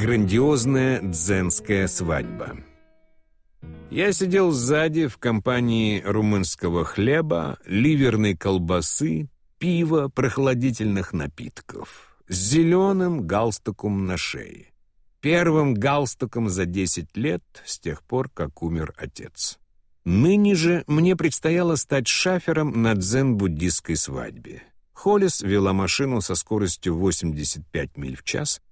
Грандиозная дзенская свадьба. Я сидел сзади в компании румынского хлеба, ливерной колбасы, пива, прохладительных напитков, с зеленым галстуком на шее. Первым галстуком за 10 лет с тех пор, как умер отец. Ныне же мне предстояло стать шафером на дзен-буддистской свадьбе. Холлис вела машину со скоростью 85 миль в час,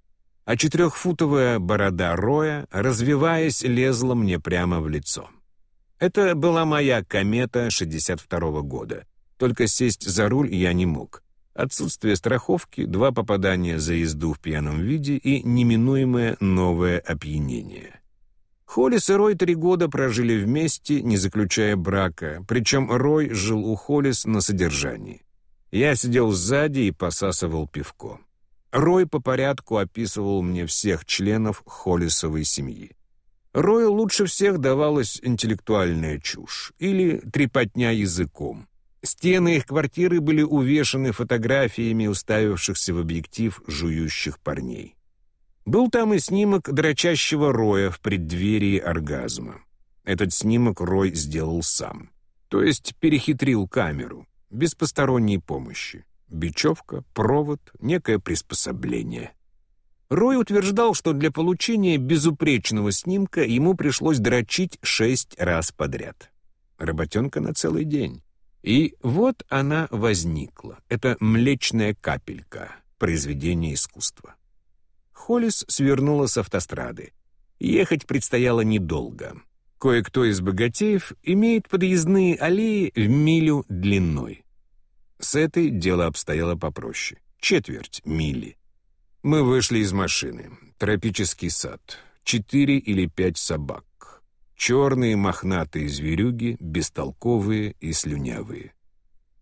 а четырехфутовая борода Роя, развиваясь, лезла мне прямо в лицо. Это была моя комета 62 -го года. Только сесть за руль я не мог. Отсутствие страховки, два попадания за езду в пьяном виде и неминуемое новое опьянение. Холлис и Рой три года прожили вместе, не заключая брака, причем Рой жил у Холлис на содержании. Я сидел сзади и посасывал пивко. Рой по порядку описывал мне всех членов Холлисовой семьи. Рою лучше всех давалась интеллектуальная чушь или трепотня языком. Стены их квартиры были увешаны фотографиями уставившихся в объектив жующих парней. Был там и снимок дрочащего Роя в преддверии оргазма. Этот снимок Рой сделал сам. То есть перехитрил камеру, без посторонней помощи. Бечевка, провод, некое приспособление. Рой утверждал, что для получения безупречного снимка ему пришлось дрочить шесть раз подряд. Работенка на целый день. И вот она возникла. Это млечная капелька, произведение искусства. Холлис свернула с автострады. Ехать предстояло недолго. Кое-кто из богатеев имеет подъездные аллеи в милю длиной. С этой дело обстояло попроще. Четверть мили. Мы вышли из машины. Тропический сад. Четыре или пять собак. Черные мохнатые зверюги, бестолковые и слюнявые.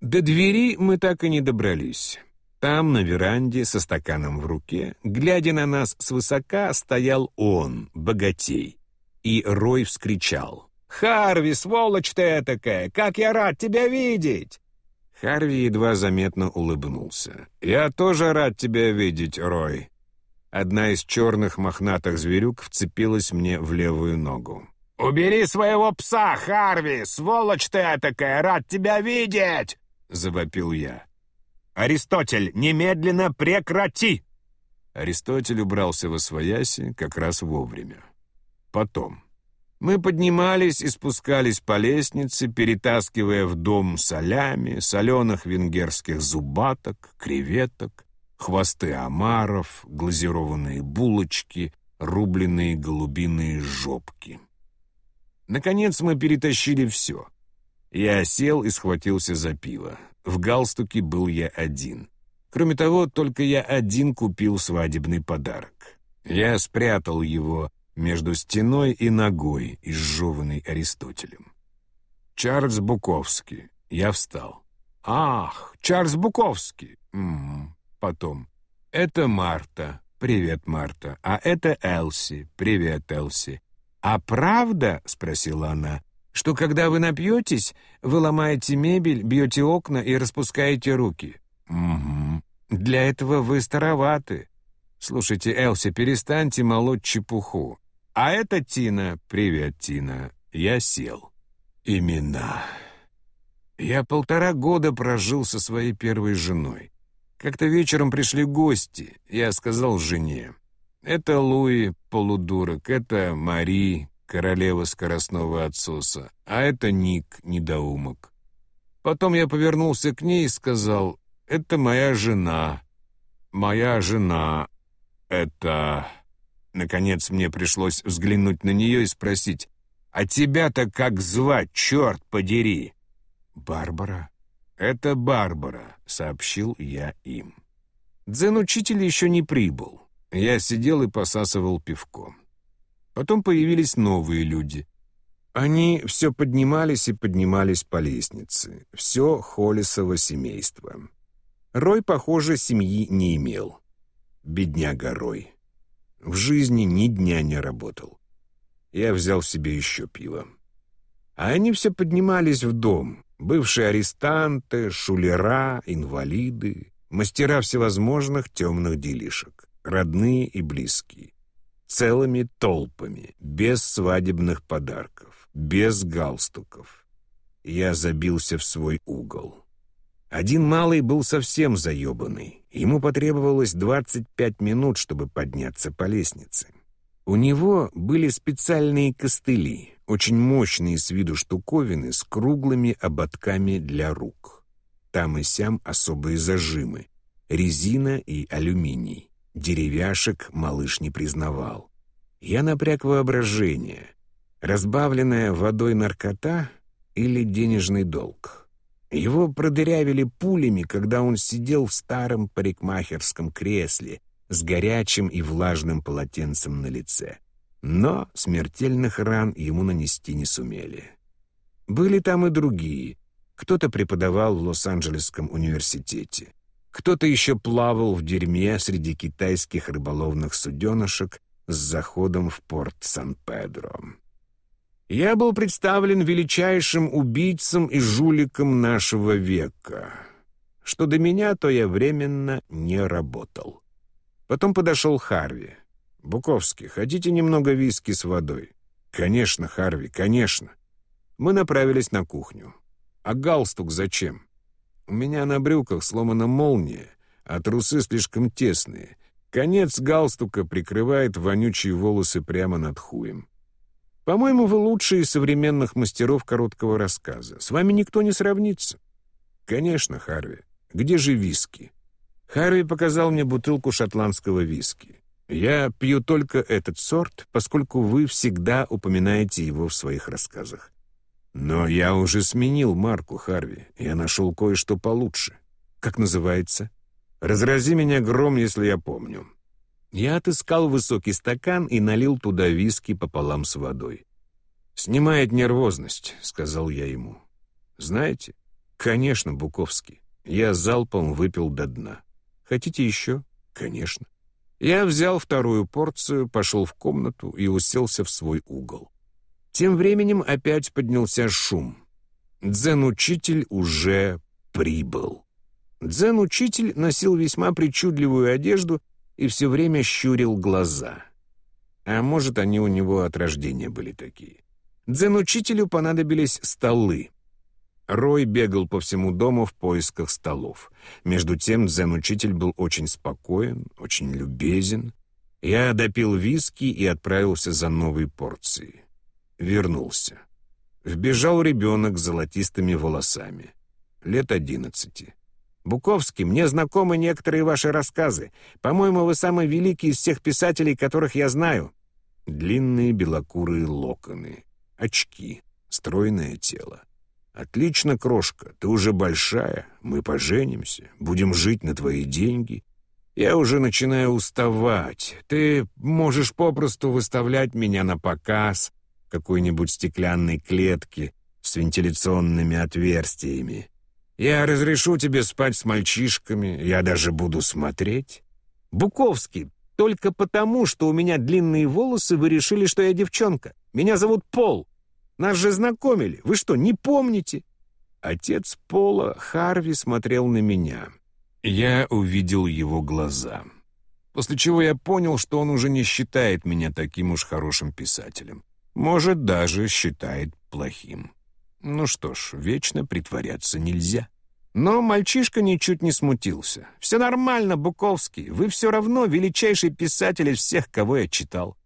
До двери мы так и не добрались. Там, на веранде, со стаканом в руке, глядя на нас свысока, стоял он, богатей. И Рой вскричал. «Харви, сволочь ты этакая! Как я рад тебя видеть!» Харви едва заметно улыбнулся. «Я тоже рад тебя видеть, Рой». Одна из черных мохнатых зверюк вцепилась мне в левую ногу. «Убери своего пса, Харви! Сволочь ты такая! Рад тебя видеть!» — завопил я. «Аристотель, немедленно прекрати!» Аристотель убрался во свояси как раз вовремя. Потом. Мы поднимались и спускались по лестнице, перетаскивая в дом солями, соленых венгерских зубаток, креветок, хвосты омаров, глазированные булочки, рубленые голубиные жопки. Наконец мы перетащили все. Я сел и схватился за пиво. В галстуке был я один. Кроме того, только я один купил свадебный подарок. Я спрятал его между стеной и ногой, изжеванной Аристотелем. «Чарльз Буковский». Я встал. «Ах, Чарльз Буковский!» М -м. Потом. «Это Марта. Привет, Марта. А это Элси. Привет, Элси. А правда, — спросила она, — что когда вы напьетесь, вы ломаете мебель, бьете окна и распускаете руки?» «Угу. Для этого вы староваты. Слушайте, Элси, перестаньте молоть чепуху. А это Тина. Привет, Тина. Я сел. Имена. Я полтора года прожил со своей первой женой. Как-то вечером пришли гости. Я сказал жене. Это Луи, полудурок, это Мари, королева скоростного отсоса, а это Ник, недоумок. Потом я повернулся к ней и сказал, это моя жена. Моя жена. Это... Наконец мне пришлось взглянуть на нее и спросить, «А тебя-то как звать, черт подери?» «Барбара». «Это Барбара», — сообщил я им. Дзен-учитель еще не прибыл. Я сидел и посасывал пивко. Потом появились новые люди. Они все поднимались и поднимались по лестнице. Все Холлисово семейство. Рой, похоже, семьи не имел. Бедняга Рой. В жизни ни дня не работал. Я взял себе еще пиво. А они все поднимались в дом. Бывшие арестанты, шулера, инвалиды, мастера всевозможных темных делишек, родные и близкие. целыми толпами, без свадебных подарков, без галстуков. Я забился в свой угол. Один малый был совсем заебанный. Ему потребовалось 25 минут, чтобы подняться по лестнице. У него были специальные костыли, очень мощные с виду штуковины с круглыми ободками для рук. Там и сям особые зажимы, резина и алюминий. Деревяшек малыш не признавал. Я напряг воображение. Разбавленная водой наркота или денежный долг? Его продырявили пулями, когда он сидел в старом парикмахерском кресле с горячим и влажным полотенцем на лице. Но смертельных ран ему нанести не сумели. Были там и другие. Кто-то преподавал в Лос-Анджелесском университете. Кто-то еще плавал в дерьме среди китайских рыболовных суденышек с заходом в порт Сан-Педро. Я был представлен величайшим убийцем и жуликом нашего века. Что до меня, то я временно не работал. Потом подошел Харви. «Буковский, хотите немного виски с водой?» «Конечно, Харви, конечно». Мы направились на кухню. «А галстук зачем?» У меня на брюках сломана молния, а трусы слишком тесные. Конец галстука прикрывает вонючие волосы прямо над хуем. По-моему, вы лучшие из современных мастеров короткого рассказа. С вами никто не сравнится. Конечно, Харви. Где же виски? Харви показал мне бутылку шотландского виски. Я пью только этот сорт, поскольку вы всегда упоминаете его в своих рассказах. Но я уже сменил марку, Харви. Я нашел кое-что получше. Как называется? Разрази меня гром, если я помню. Я отыскал высокий стакан и налил туда виски пополам с водой. «Снимает нервозность», — сказал я ему. «Знаете? Конечно, Буковский. Я залпом выпил до дна. Хотите еще? Конечно». Я взял вторую порцию, пошел в комнату и уселся в свой угол. Тем временем опять поднялся шум. Дзен-учитель уже прибыл. Дзен-учитель носил весьма причудливую одежду и все время щурил глаза. А может, они у него от рождения были такие. Дзен-учителю понадобились столы. Рой бегал по всему дому в поисках столов. Между тем дзен-учитель был очень спокоен, очень любезен. Я допил виски и отправился за новой порцией вернулся. Вбежал ребенок с золотистыми волосами. Лет одиннадцати. «Буковский, мне знакомы некоторые ваши рассказы. По-моему, вы самый великий из всех писателей, которых я знаю». Длинные белокурые локоны, очки, стройное тело. «Отлично, крошка, ты уже большая, мы поженимся, будем жить на твои деньги. Я уже начинаю уставать. Ты можешь попросту выставлять меня на показ, какой-нибудь стеклянной клетки с вентиляционными отверстиями. Я разрешу тебе спать с мальчишками, я даже буду смотреть. Буковский, только потому, что у меня длинные волосы, вы решили, что я девчонка. Меня зовут Пол. Нас же знакомили. Вы что, не помните? Отец Пола, Харви, смотрел на меня. Я увидел его глаза. После чего я понял, что он уже не считает меня таким уж хорошим писателем. Может, даже считает плохим. Ну что ж, вечно притворяться нельзя. Но мальчишка ничуть не смутился. «Все нормально, Буковский. Вы все равно величайший писатель из всех, кого я читал.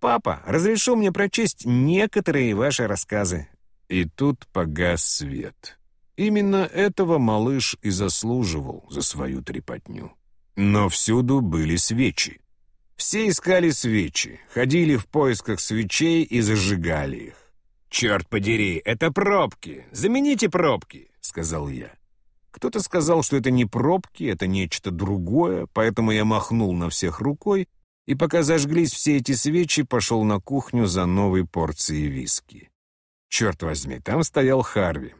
Папа, разрешил мне прочесть некоторые ваши рассказы». И тут погас свет. Именно этого малыш и заслуживал за свою трепотню. Но всюду были свечи. Все искали свечи, ходили в поисках свечей и зажигали их. «Черт подери, это пробки! Замените пробки!» — сказал я. Кто-то сказал, что это не пробки, это нечто другое, поэтому я махнул на всех рукой и, пока зажглись все эти свечи, пошел на кухню за новой порцией виски. Черт возьми, там стоял Харви.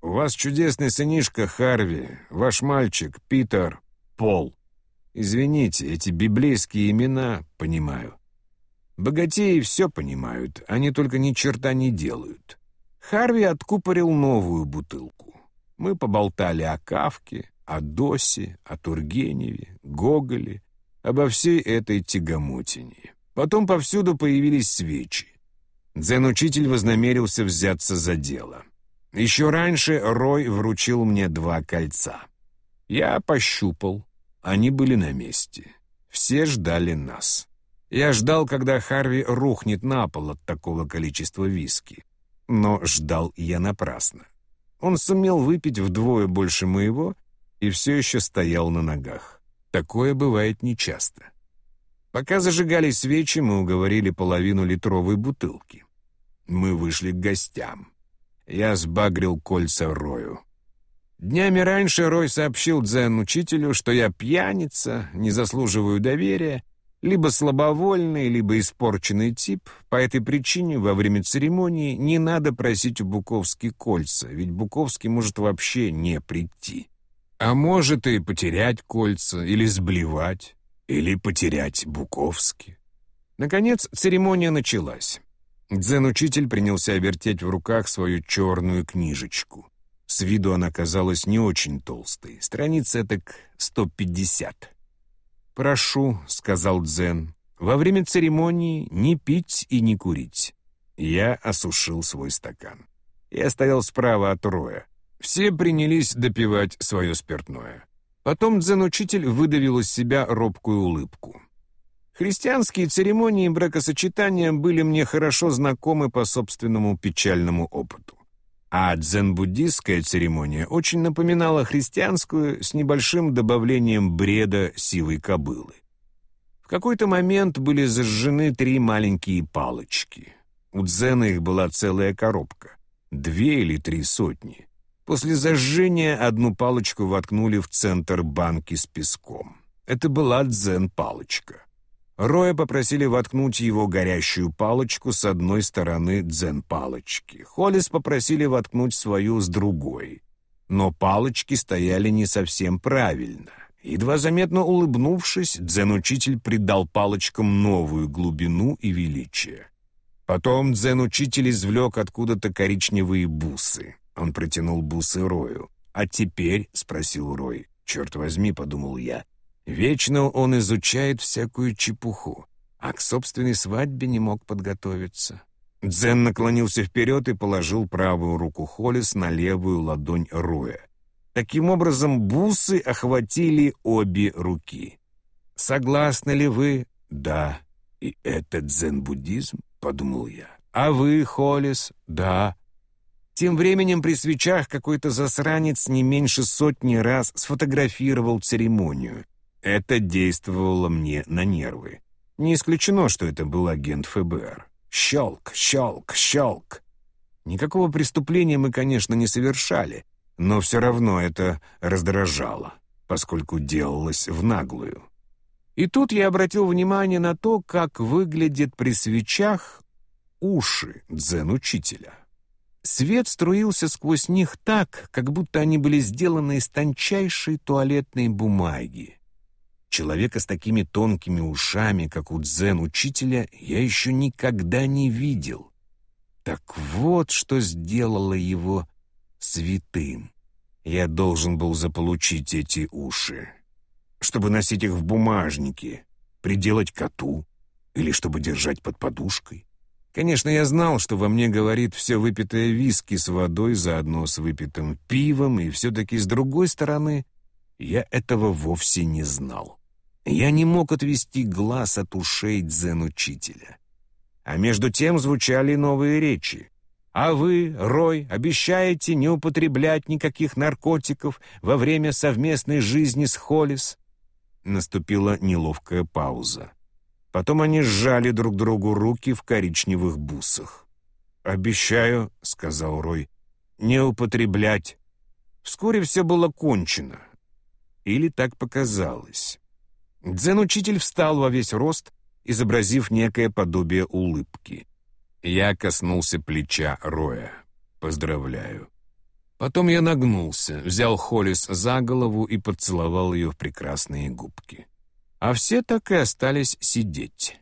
«У вас чудесный сынишка Харви, ваш мальчик Питер Пол. Извините, эти библейские имена понимаю. Богатеи все понимают, они только ни черта не делают. Харви откупорил новую бутылку. Мы поболтали о Кавке, о Досе, о Тургеневе, Гоголе, обо всей этой тягомотине. Потом повсюду появились свечи. Дзен-учитель вознамерился взяться за дело. Еще раньше Рой вручил мне два кольца. Я пощупал. Они были на месте. Все ждали нас. Я ждал, когда Харви рухнет на пол от такого количества виски. Но ждал я напрасно. Он сумел выпить вдвое больше моего и все еще стоял на ногах. Такое бывает нечасто. Пока зажигали свечи, мы уговорили половину литровой бутылки. Мы вышли к гостям. Я сбагрил кольца Рою. Днями раньше Рой сообщил дзен-учителю, что я пьяница, не заслуживаю доверия, либо слабовольный, либо испорченный тип. По этой причине во время церемонии не надо просить у Буковски кольца, ведь Буковский может вообще не прийти. А может и потерять кольца, или сблевать, или потерять Буковски. Наконец церемония началась. Дзен-учитель принялся вертеть в руках свою черную книжечку. С виду она казалась не очень толстой, страница так 150. «Прошу», — сказал Дзен, — «во время церемонии не пить и не курить». Я осушил свой стакан. Я стоял справа от Роя. Все принялись допивать свое спиртное. Потом дзен-учитель выдавил из себя робкую улыбку. Христианские церемонии бракосочетания были мне хорошо знакомы по собственному печальному опыту. А дзен-буддистская церемония очень напоминала христианскую с небольшим добавлением бреда сивой кобылы. В какой-то момент были зажжены три маленькие палочки. У дзена их была целая коробка. Две или три сотни. После зажжения одну палочку воткнули в центр банки с песком. Это была дзен-палочка. Роя попросили воткнуть его горящую палочку с одной стороны дзен-палочки. Холлис попросили воткнуть свою с другой. Но палочки стояли не совсем правильно. Едва заметно улыбнувшись, дзен-учитель придал палочкам новую глубину и величие. Потом дзен-учитель извлек откуда-то коричневые бусы. Он протянул бусы Рою. «А теперь?» — спросил Рой. «Черт возьми», — подумал я, Вечно он изучает всякую чепуху, а к собственной свадьбе не мог подготовиться. Дзен наклонился вперед и положил правую руку Холлис на левую ладонь Руя. Таким образом, бусы охватили обе руки. «Согласны ли вы?» «Да». «И это дзен-буддизм?» — подумал я. «А вы, Холлис?» «Да». Тем временем при свечах какой-то засранец не меньше сотни раз сфотографировал церемонию. Это действовало мне на нервы. Не исключено, что это был агент ФБР. Щелк, щелк, щелк. Никакого преступления мы, конечно, не совершали, но все равно это раздражало, поскольку делалось в наглую. И тут я обратил внимание на то, как выглядят при свечах уши дзен-учителя. Свет струился сквозь них так, как будто они были сделаны из тончайшей туалетной бумаги. Человека с такими тонкими ушами, как у дзен-учителя, я еще никогда не видел. Так вот, что сделало его святым. Я должен был заполучить эти уши, чтобы носить их в бумажнике, приделать коту или чтобы держать под подушкой. Конечно, я знал, что во мне говорит все выпитое виски с водой заодно с выпитым пивом, и все-таки с другой стороны, я этого вовсе не знал. Я не мог отвести глаз от ушей дзен-учителя. А между тем звучали новые речи. «А вы, Рой, обещаете не употреблять никаких наркотиков во время совместной жизни с Холлис?» Наступила неловкая пауза. Потом они сжали друг другу руки в коричневых бусах. «Обещаю», — сказал Рой, — «не употреблять». Вскоре все было кончено. Или так показалось. Дзен-учитель встал во весь рост, изобразив некое подобие улыбки. Я коснулся плеча Роя. «Поздравляю». Потом я нагнулся, взял Холлис за голову и поцеловал ее в прекрасные губки. А все так и остались сидеть.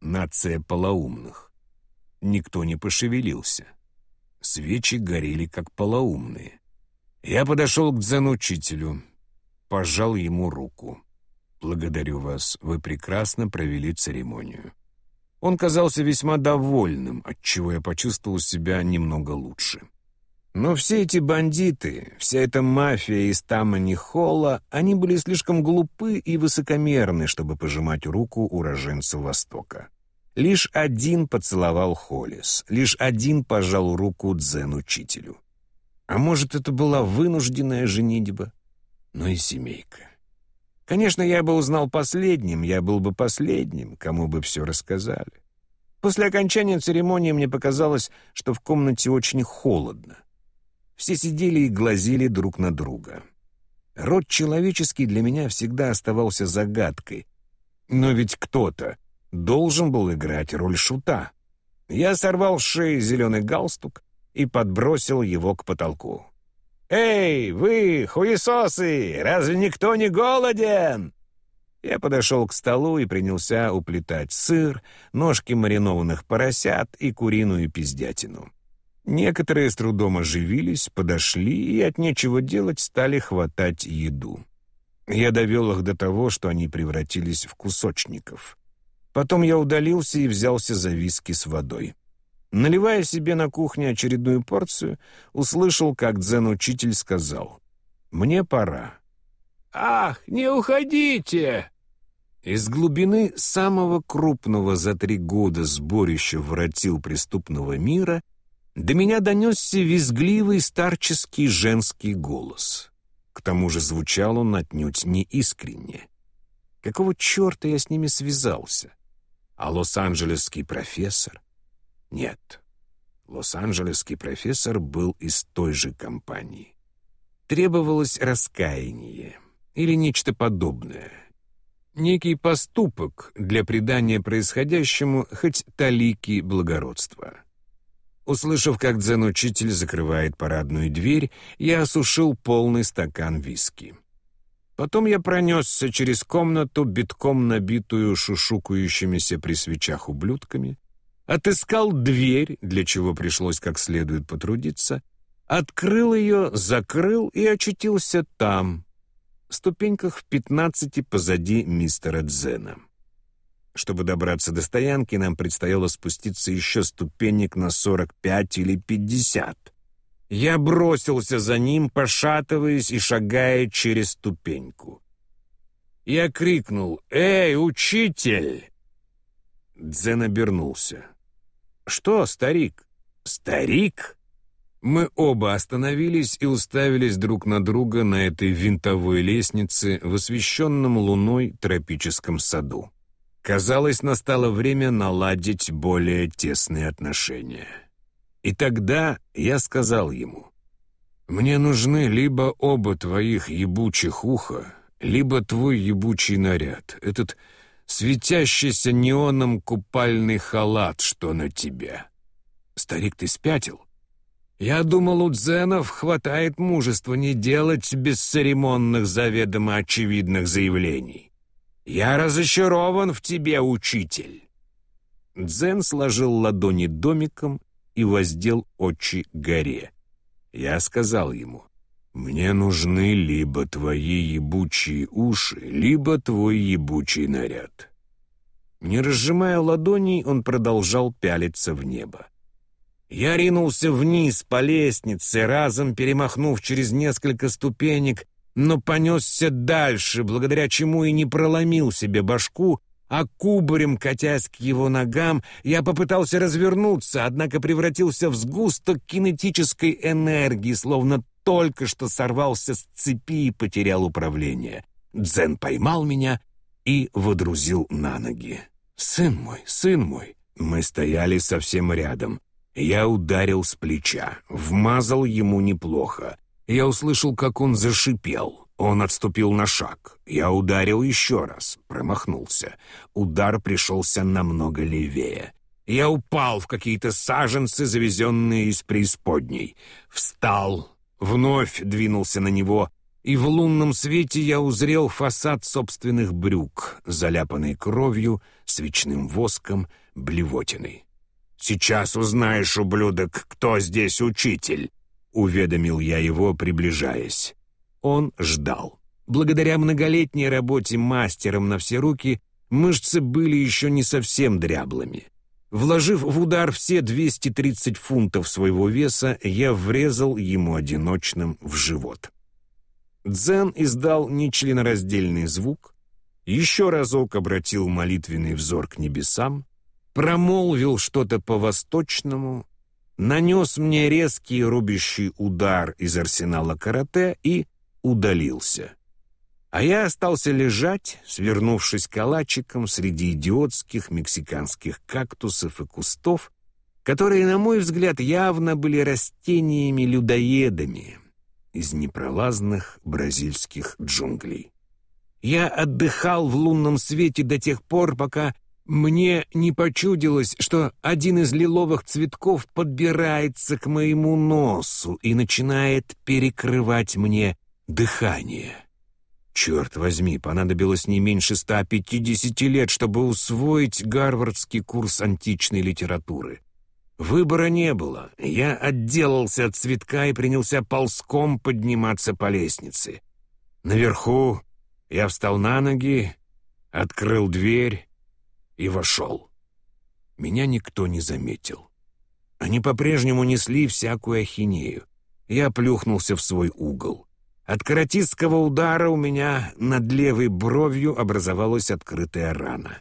Нация полоумных. Никто не пошевелился. Свечи горели, как полоумные. Я подошел к дзен-учителю, пожал ему руку. «Благодарю вас, вы прекрасно провели церемонию». Он казался весьма довольным, отчего я почувствовал себя немного лучше. Но все эти бандиты, вся эта мафия из Тамани Холла, они были слишком глупы и высокомерны, чтобы пожимать руку уроженцу Востока. Лишь один поцеловал Холлис, лишь один пожал руку дзен-учителю. А может, это была вынужденная женитьба? Но и семейка. Конечно, я бы узнал последним, я был бы последним, кому бы все рассказали. После окончания церемонии мне показалось, что в комнате очень холодно. Все сидели и глазели друг на друга. Род человеческий для меня всегда оставался загадкой. Но ведь кто-то должен был играть роль шута. Я сорвал с шеи зеленый галстук и подбросил его к потолку. «Эй, вы, хуесосы, разве никто не голоден?» Я подошел к столу и принялся уплетать сыр, ножки маринованных поросят и куриную пиздятину. Некоторые с трудом оживились, подошли и от нечего делать стали хватать еду. Я довел их до того, что они превратились в кусочников. Потом я удалился и взялся за виски с водой. Наливая себе на кухне очередную порцию, услышал, как дзен-учитель сказал «Мне пора». «Ах, не уходите!» Из глубины самого крупного за три года сборища воротил преступного мира до меня донесся визгливый старческий женский голос. К тому же звучал он отнюдь не искренне. Какого черта я с ними связался? А лос-анджелесский профессор? Нет. Лос-анджелесский профессор был из той же компании. Требовалось раскаяние или нечто подобное. Некий поступок для придания происходящему хоть талики благородства. Услышав, как дзен-учитель закрывает парадную дверь, я осушил полный стакан виски. Потом я пронесся через комнату, битком набитую шушукающимися при свечах ублюдками, отыскал дверь, для чего пришлось как следует потрудиться, открыл ее, закрыл и очутился там, в ступеньках в пятнадцати позади мистера Дзена. Чтобы добраться до стоянки, нам предстояло спуститься еще ступенек на 45 или 50. Я бросился за ним, пошатываясь и шагая через ступеньку. Я крикнул «Эй, учитель!» Дзен обернулся. «Что, старик?» «Старик?» Мы оба остановились и уставились друг на друга на этой винтовой лестнице в освещенном луной тропическом саду. Казалось, настало время наладить более тесные отношения. И тогда я сказал ему, «Мне нужны либо оба твоих ебучих уха, либо твой ебучий наряд, этот светящийся неоном купальный халат, что на тебе». «Старик, ты спятил?» «Я думал, у дзенов хватает мужества не делать бесцеремонных заведомо очевидных заявлений». «Я разочарован в тебе, учитель!» Дзен сложил ладони домиком и воздел очи горе. Я сказал ему, «Мне нужны либо твои ебучие уши, либо твой ебучий наряд». Не разжимая ладоней, он продолжал пялиться в небо. Я ринулся вниз по лестнице, разом перемахнув через несколько ступенек но понесся дальше, благодаря чему и не проломил себе башку, а кубарем, катясь к его ногам, я попытался развернуться, однако превратился в сгусток кинетической энергии, словно только что сорвался с цепи и потерял управление. Дзен поймал меня и водрузил на ноги. «Сын мой, сын мой!» Мы стояли совсем рядом. Я ударил с плеча, вмазал ему неплохо. Я услышал, как он зашипел. Он отступил на шаг. Я ударил еще раз, промахнулся. Удар пришелся намного левее. Я упал в какие-то саженцы, завезенные из преисподней. Встал, вновь двинулся на него, и в лунном свете я узрел фасад собственных брюк, заляпанный кровью, свечным воском, блевотиной. «Сейчас узнаешь, ублюдок, кто здесь учитель!» уведомил я его, приближаясь. Он ждал. Благодаря многолетней работе мастером на все руки мышцы были еще не совсем дряблыми. Вложив в удар все 230 фунтов своего веса, я врезал ему одиночным в живот. Дзен издал нечленораздельный звук, еще разок обратил молитвенный взор к небесам, промолвил что-то по-восточному, нанес мне резкий рубящий удар из арсенала карате и удалился. А я остался лежать, свернувшись калачиком среди идиотских мексиканских кактусов и кустов, которые, на мой взгляд, явно были растениями-людоедами из непролазных бразильских джунглей. Я отдыхал в лунном свете до тех пор, пока мне не почудилось, что один из лиловых цветков подбирается к моему носу и начинает перекрывать мне дыхание. Черт возьми, понадобилось не меньше 150 лет, чтобы усвоить гарвардский курс античной литературы. Выбора не было. Я отделался от цветка и принялся ползком подниматься по лестнице. Наверху я встал на ноги, открыл дверь и вошел. Меня никто не заметил. Они по-прежнему несли всякую ахинею. Я плюхнулся в свой угол. От каратистского удара у меня над левой бровью образовалась открытая рана.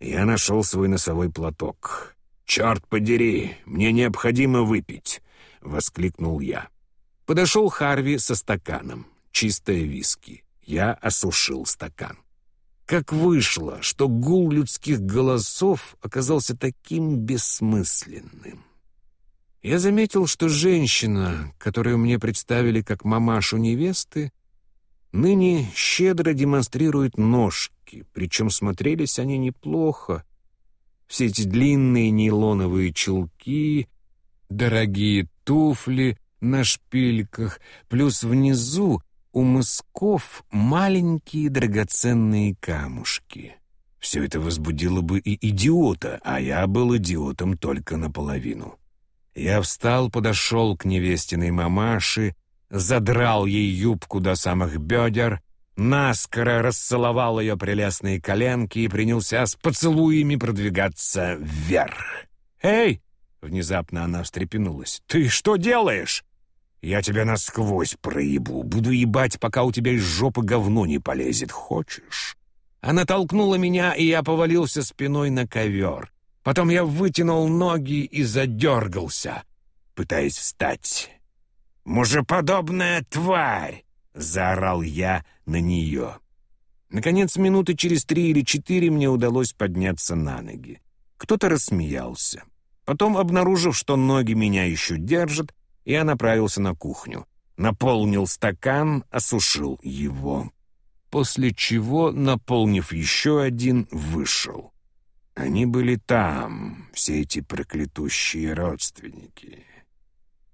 Я нашел свой носовой платок. «Черт подери, мне необходимо выпить!» — воскликнул я. Подошел Харви со стаканом, чистое виски. Я осушил стакан. Как вышло, что гул людских голосов оказался таким бессмысленным. Я заметил, что женщина, которую мне представили как мамашу невесты, ныне щедро демонстрирует ножки, причем смотрелись они неплохо. Все эти длинные нейлоновые чулки, дорогие туфли на шпильках, плюс внизу у мысков маленькие драгоценные камушки. Все это возбудило бы и идиота, а я был идиотом только наполовину. Я встал, подошел к невестиной мамаше, задрал ей юбку до самых бедер, наскоро расцеловал ее прелестные коленки и принялся с поцелуями продвигаться вверх. «Эй!» — внезапно она встрепенулась. «Ты что делаешь?» «Я тебя насквозь проебу. Буду ебать, пока у тебя из жопы говно не полезет. Хочешь?» Она толкнула меня, и я повалился спиной на ковер. Потом я вытянул ноги и задергался, пытаясь встать. «Мужеподобная тварь!» — заорал я на нее. Наконец, минуты через три или четыре мне удалось подняться на ноги. Кто-то рассмеялся. Потом, обнаружив, что ноги меня еще держат, я направился на кухню. Наполнил стакан, осушил его. После чего, наполнив еще один, вышел. Они были там, все эти проклятущие родственники.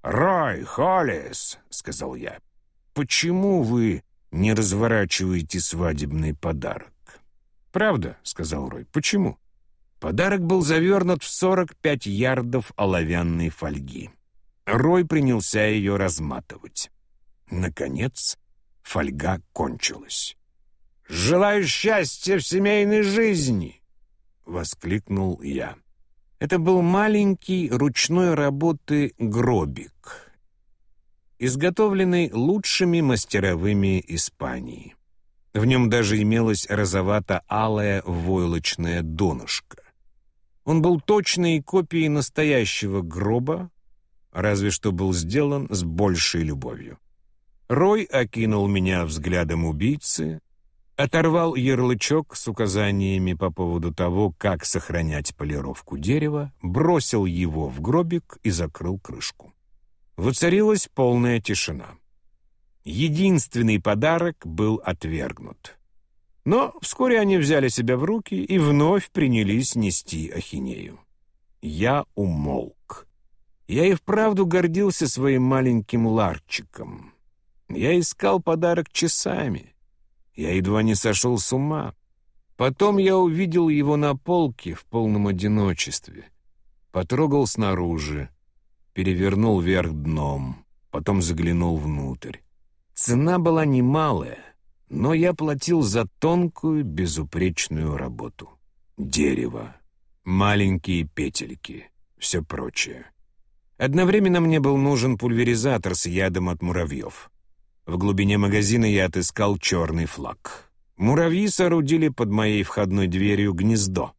«Рой, Холлис», — сказал я, — «почему вы не разворачиваете свадебный подарок?» «Правда», — сказал Рой, — «почему?» Подарок был завернут в 45 ярдов оловянной фольги. Рой принялся ее разматывать. Наконец, фольга кончилась. «Желаю счастья в семейной жизни!» — воскликнул я. Это был маленький ручной работы гробик, изготовленный лучшими мастеровыми Испании. В нем даже имелось розовато-алое войлочное донышко. Он был точной копией настоящего гроба, разве что был сделан с большей любовью. Рой окинул меня взглядом убийцы, оторвал ярлычок с указаниями по поводу того, как сохранять полировку дерева, бросил его в гробик и закрыл крышку. Воцарилась полная тишина. Единственный подарок был отвергнут. Но вскоре они взяли себя в руки и вновь принялись нести ахинею. Я умолк. Я и вправду гордился своим маленьким ларчиком. Я искал подарок часами — я едва не сошел с ума. Потом я увидел его на полке в полном одиночестве. Потрогал снаружи, перевернул вверх дном, потом заглянул внутрь. Цена была немалая, но я платил за тонкую, безупречную работу. Дерево. маленькие петельки, все прочее. Одновременно мне был нужен пульверизатор с ядом от муравьев. В глубине магазина я отыскал черный флаг. Муравьи соорудили под моей входной дверью гнездо.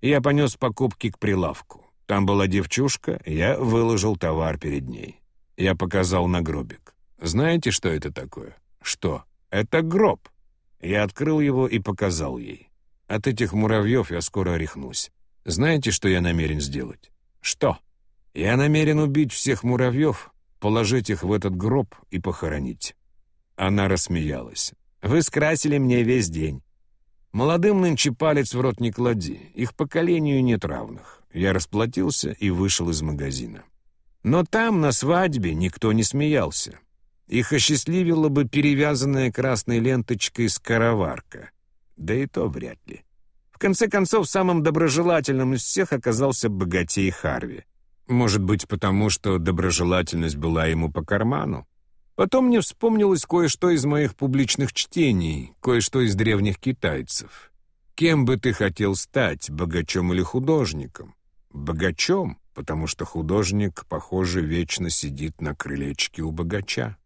Я понес покупки к прилавку. Там была девчушка, я выложил товар перед ней. Я показал на гробик. Знаете, что это такое? Что? Это гроб. Я открыл его и показал ей. От этих муравьев я скоро орехнусь. Знаете, что я намерен сделать? Что? Я намерен убить всех муравьев, положить их в этот гроб и похоронить. Она рассмеялась. Вы скрасили мне весь день. Молодым нынче палец в рот не клади, их поколению нет равных. Я расплатился и вышел из магазина. Но там, на свадьбе, никто не смеялся. Их осчастливила бы перевязанная красной ленточкой скороварка. Да и то вряд ли. В конце концов, самым доброжелательным из всех оказался богатей Харви. Может быть, потому что доброжелательность была ему по карману? Потом мне вспомнилось кое-что из моих публичных чтений, кое-что из древних китайцев. Кем бы ты хотел стать, богачом или художником? Богачом, потому что художник, похоже, вечно сидит на крылечке у богача.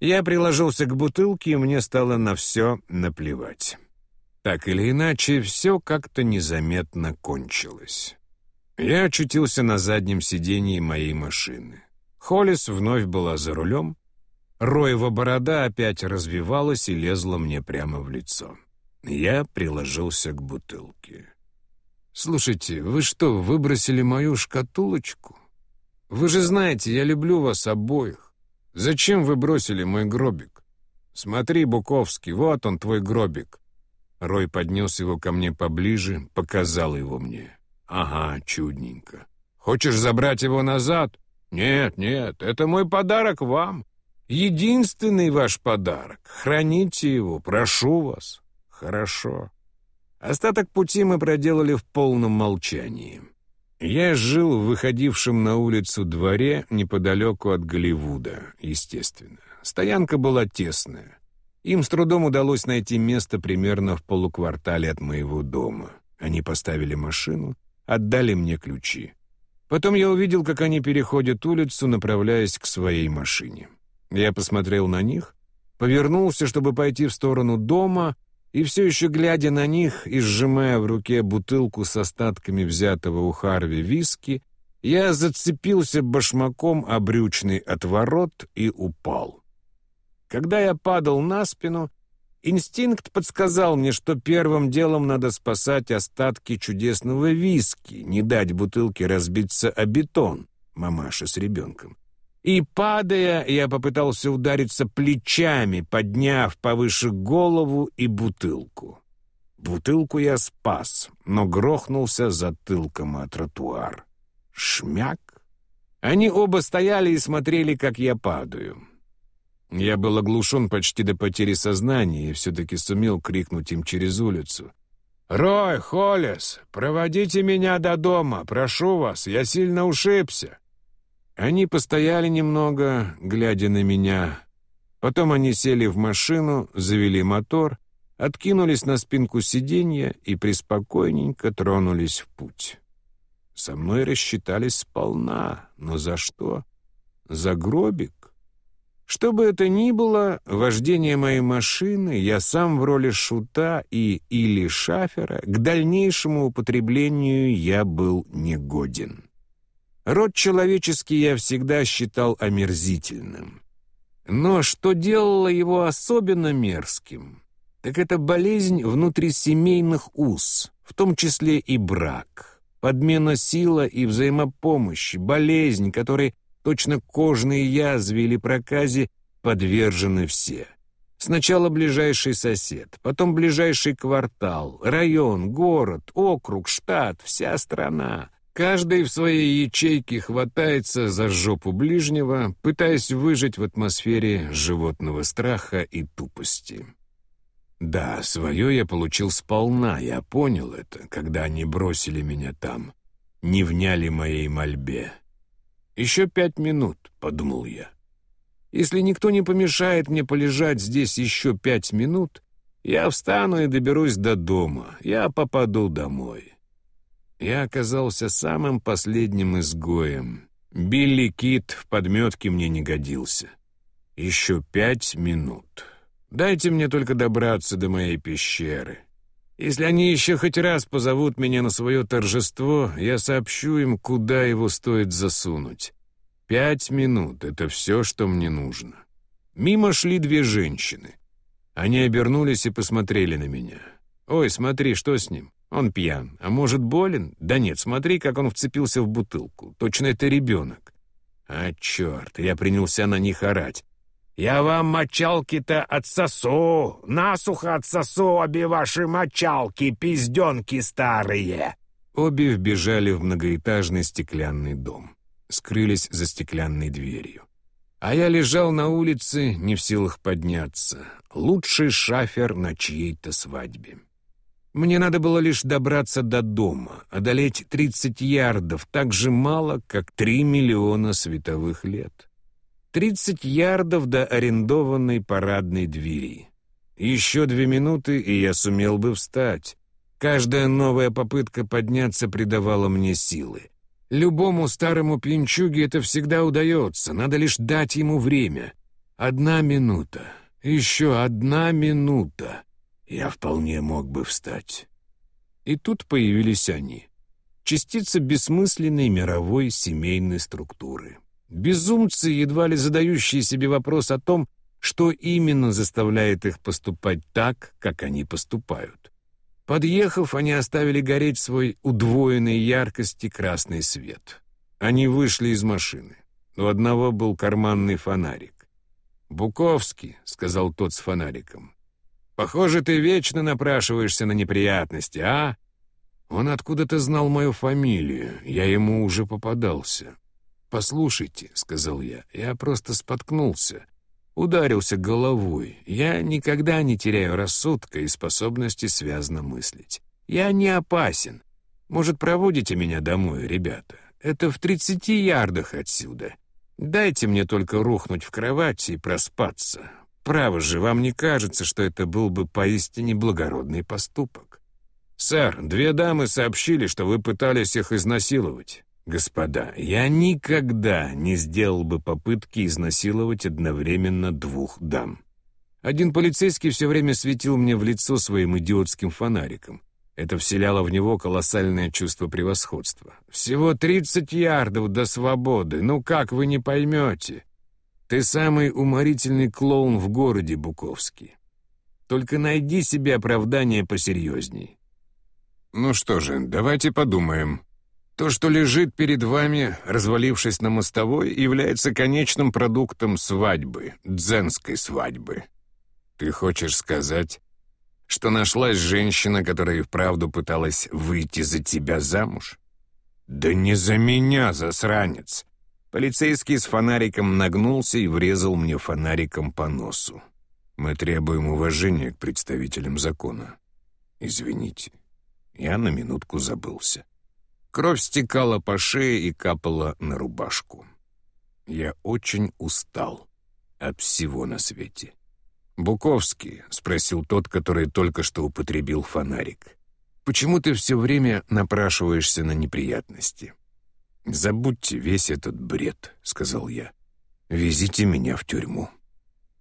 Я приложился к бутылке, и мне стало на все наплевать. Так или иначе, все как-то незаметно кончилось. Я очутился на заднем сидении моей машины. Холлис вновь была за рулем, Роева борода опять развивалась и лезла мне прямо в лицо. Я приложился к бутылке. «Слушайте, вы что, выбросили мою шкатулочку? Вы же знаете, я люблю вас обоих. Зачем вы бросили мой гробик? Смотри, Буковский, вот он, твой гробик». Рой поднес его ко мне поближе, показал его мне. «Ага, чудненько. Хочешь забрать его назад?» «Нет, нет, это мой подарок вам. Единственный ваш подарок. Храните его, прошу вас. Хорошо. Остаток пути мы проделали в полном молчании. Я жил в выходившем на улицу дворе неподалеку от Голливуда, естественно. Стоянка была тесная. Им с трудом удалось найти место примерно в полуквартале от моего дома. Они поставили машину, отдали мне ключи. Потом я увидел, как они переходят улицу, направляясь к своей машине. Я посмотрел на них, повернулся, чтобы пойти в сторону дома, и все еще глядя на них и сжимая в руке бутылку с остатками взятого у Харви виски, я зацепился башмаком о брючный отворот и упал. Когда я падал на спину, инстинкт подсказал мне, что первым делом надо спасать остатки чудесного виски, не дать бутылке разбиться о бетон, мамаша с ребенком. И, падая, я попытался удариться плечами, подняв повыше голову и бутылку. Бутылку я спас, но грохнулся затылком о тротуар. Шмяк! Они оба стояли и смотрели, как я падаю. Я был оглушен почти до потери сознания и все-таки сумел крикнуть им через улицу. «Рой, Холлес, проводите меня до дома, прошу вас, я сильно ушибся». Они постояли немного, глядя на меня. Потом они сели в машину, завели мотор, откинулись на спинку сиденья и приспокойненько тронулись в путь. Со мной рассчитались сполна, но за что? За гробик? Что бы это ни было, вождение моей машины, я сам в роли шута и или шафера, к дальнейшему употреблению я был негоден. Род человеческий я всегда считал омерзительным. Но что делало его особенно мерзким, так это болезнь внутрисемейных уз, в том числе и брак, подмена сила и взаимопомощи, болезнь, которой точно кожные язвы или проказе подвержены все. Сначала ближайший сосед, потом ближайший квартал, район, город, округ, штат, вся страна — Каждый в своей ячейке хватается за жопу ближнего, пытаясь выжить в атмосфере животного страха и тупости. Да, свое я получил сполна, я понял это, когда они бросили меня там, не вняли моей мольбе. «Еще пять минут», — подумал я. «Если никто не помешает мне полежать здесь еще пять минут, я встану и доберусь до дома, я попаду домой». Я оказался самым последним изгоем. Билли Кит в подметке мне не годился. Еще пять минут. Дайте мне только добраться до моей пещеры. Если они еще хоть раз позовут меня на свое торжество, я сообщу им, куда его стоит засунуть. Пять минут — это все, что мне нужно. Мимо шли две женщины. Они обернулись и посмотрели на меня. «Ой, смотри, что с ним? Он пьян. А может, болен? Да нет, смотри, как он вцепился в бутылку. Точно это ребенок». А черт, я принялся на них орать. «Я вам мочалки-то отсосу! Насухо отсосу обе ваши мочалки, пизденки старые!» Обе вбежали в многоэтажный стеклянный дом. Скрылись за стеклянной дверью. А я лежал на улице, не в силах подняться. Лучший шафер на чьей-то свадьбе. Мне надо было лишь добраться до дома, одолеть 30 ярдов, так же мало, как 3 миллиона световых лет. Тридцать ярдов до арендованной парадной двери. Еще две минуты, и я сумел бы встать. Каждая новая попытка подняться придавала мне силы. Любому старому пьянчуге это всегда удается, надо лишь дать ему время. Одна минута, еще одна минута. Я вполне мог бы встать. И тут появились они. Частица бессмысленной мировой семейной структуры. Безумцы, едва ли задающие себе вопрос о том, что именно заставляет их поступать так, как они поступают. Подъехав, они оставили гореть свой удвоенной яркости красный свет. Они вышли из машины. У одного был карманный фонарик. «Буковский», — сказал тот с фонариком, — «похоже, ты вечно напрашиваешься на неприятности, а?» Он откуда-то знал мою фамилию, я ему уже попадался. «Послушайте», — сказал я, — «я просто споткнулся, ударился головой. Я никогда не теряю рассудка и способности связно мыслить. Я не опасен. Может, проводите меня домой, ребята? Это в тридцати ярдах отсюда. Дайте мне только рухнуть в кровати и проспаться. Право же, вам не кажется, что это был бы поистине благородный поступок?» «Сэр, две дамы сообщили, что вы пытались их изнасиловать. Господа, я никогда не сделал бы попытки изнасиловать одновременно двух дам. Один полицейский все время светил мне в лицо своим идиотским фонариком. Это вселяло в него колоссальное чувство превосходства. Всего 30 ярдов до свободы, ну как вы не поймете? Ты самый уморительный клоун в городе, Буковский. Только найди себе оправдание посерьезней. Ну что же, давайте подумаем. То, что лежит перед вами, развалившись на мостовой, является конечным продуктом свадьбы, дзенской свадьбы. Ты хочешь сказать, что нашлась женщина, которая и вправду пыталась выйти за тебя замуж? Да не за меня, засранец! Полицейский с фонариком нагнулся и врезал мне фонариком по носу. Мы требуем уважения к представителям закона. Извините, я на минутку забылся. Кровь стекала по шее и капала на рубашку. Я очень устал от всего на свете. «Буковский», — спросил тот, который только что употребил фонарик, «почему ты все время напрашиваешься на неприятности?» «Забудьте весь этот бред», — сказал я. «Везите меня в тюрьму».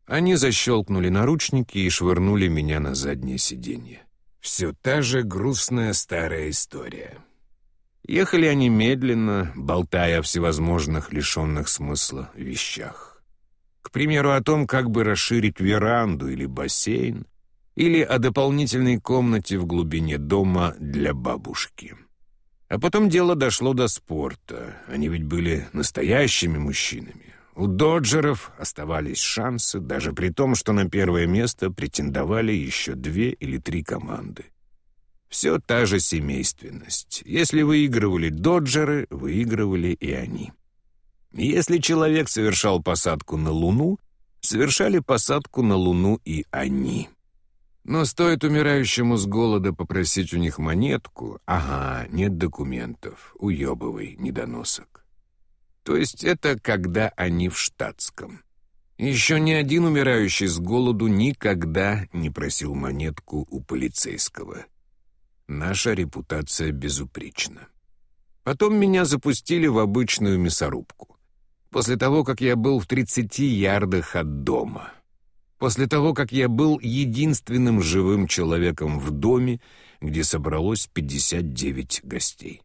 Они защелкнули наручники и швырнули меня на заднее сиденье. Все та же грустная старая история. Ехали они медленно, болтая о всевозможных лишенных смысла вещах. К примеру, о том, как бы расширить веранду или бассейн, или о дополнительной комнате в глубине дома для бабушки. А потом дело дошло до спорта. Они ведь были настоящими мужчинами. У доджеров оставались шансы, даже при том, что на первое место претендовали еще две или три команды. Все та же семейственность. Если выигрывали доджеры, выигрывали и они. Если человек совершал посадку на Луну, совершали посадку на Луну и они. Но стоит умирающему с голода попросить у них монетку, ага, нет документов, уебывай, недоносок. То есть это когда они в штатском. Еще ни один умирающий с голоду никогда не просил монетку у полицейского. Наша репутация безупречна. Потом меня запустили в обычную мясорубку. После того, как я был в 30 ярдах от дома. После того, как я был единственным живым человеком в доме, где собралось 59 гостей.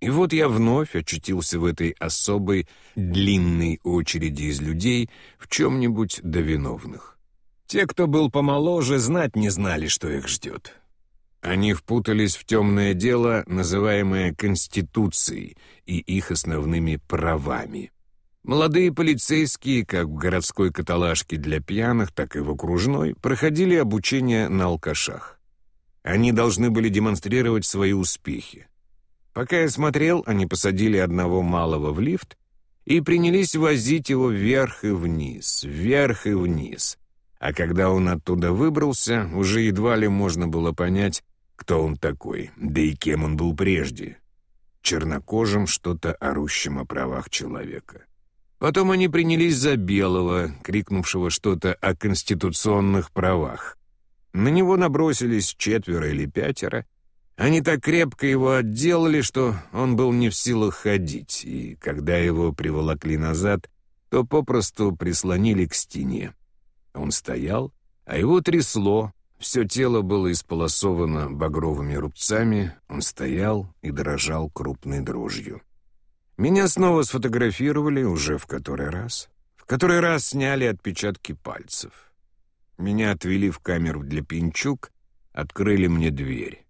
И вот я вновь очутился в этой особой длинной очереди из людей в чем-нибудь до виновных. Те, кто был помоложе, знать не знали, что их ждет. Они впутались в темное дело, называемое Конституцией и их основными правами. Молодые полицейские, как в городской каталажке для пьяных, так и в окружной, проходили обучение на алкашах. Они должны были демонстрировать свои успехи. Пока я смотрел, они посадили одного малого в лифт и принялись возить его вверх и вниз, вверх и вниз. А когда он оттуда выбрался, уже едва ли можно было понять, кто он такой, да и кем он был прежде. Чернокожим, что-то орущим о правах человека. Потом они принялись за белого, крикнувшего что-то о конституционных правах. На него набросились четверо или пятеро — они так крепко его отделали, что он был не в силах ходить, и когда его приволокли назад, то попросту прислонили к стене. Он стоял, а его трясло, все тело было исполосовано багровыми рубцами, он стоял и дрожал крупной дрожью. Меня снова сфотографировали уже в который раз. В который раз сняли отпечатки пальцев. Меня отвели в камеру для пинчук, открыли мне дверь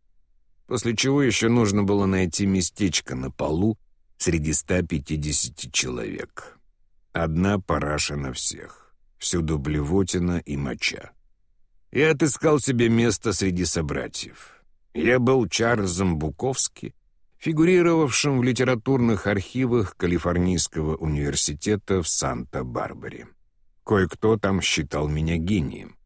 после чего еще нужно было найти местечко на полу среди 150 человек. Одна параша на всех, всюду блевотина и моча. Я отыскал себе место среди собратьев. Я был Чарльзом Буковски, фигурировавшим в литературных архивах Калифорнийского университета в Санта-Барбаре. Кое-кто там считал меня гением.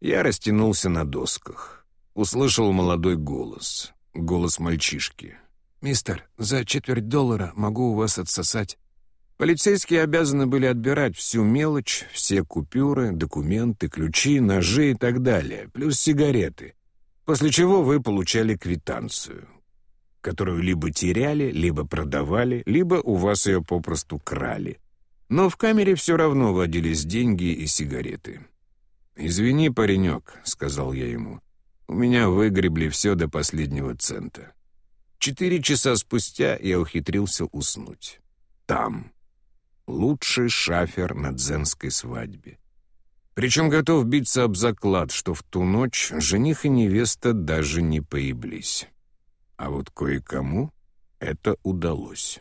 Я растянулся на досках. Услышал молодой голос. Голос мальчишки. «Мистер, за четверть доллара могу у вас отсосать». Полицейские обязаны были отбирать всю мелочь, все купюры, документы, ключи, ножи и так далее, плюс сигареты, после чего вы получали квитанцию, которую либо теряли, либо продавали, либо у вас ее попросту крали. Но в камере все равно водились деньги и сигареты. «Извини, паренек», — сказал я ему, у меня выгребли все до последнего цента. Четыре часа спустя я ухитрился уснуть. Там. Лучший шафер на дзенской свадьбе. Причем готов биться об заклад, что в ту ночь жених и невеста даже не появились. А вот кое-кому это удалось.